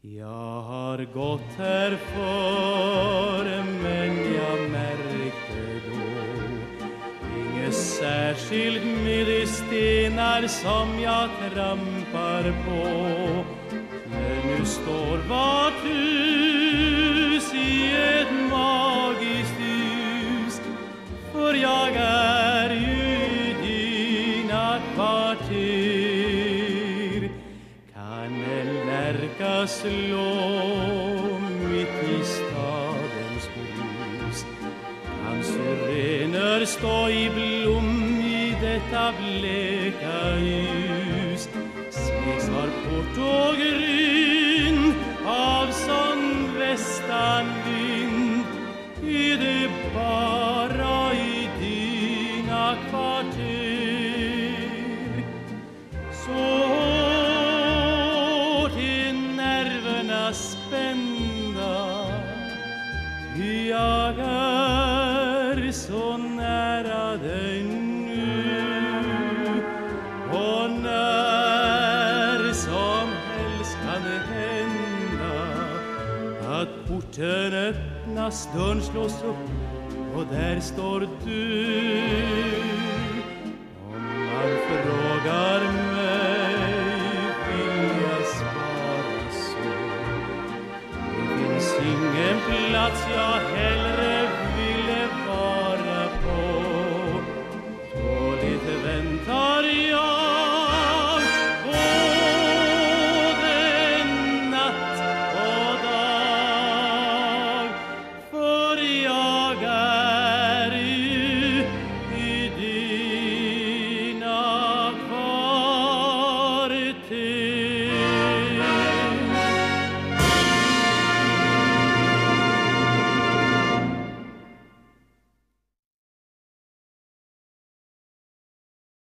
Jag har gått här före men jag märkte då Inget särskilt med de stenar som jag trampar på. Men nu står vart hus i ett magiskt ljus För jag är ju i dina kvarter. Kan en lärka slå mitt i stadens brus. Kan syrener stå i blom i detta bleka ljus. Svegs har port och grind av sån västanvind Är det bara i dina kvarter? Spända. Ty jag är så nära dig nu. Och när som helst kan det hända att porten öppnas, dörren slås upp och där står du. Svara så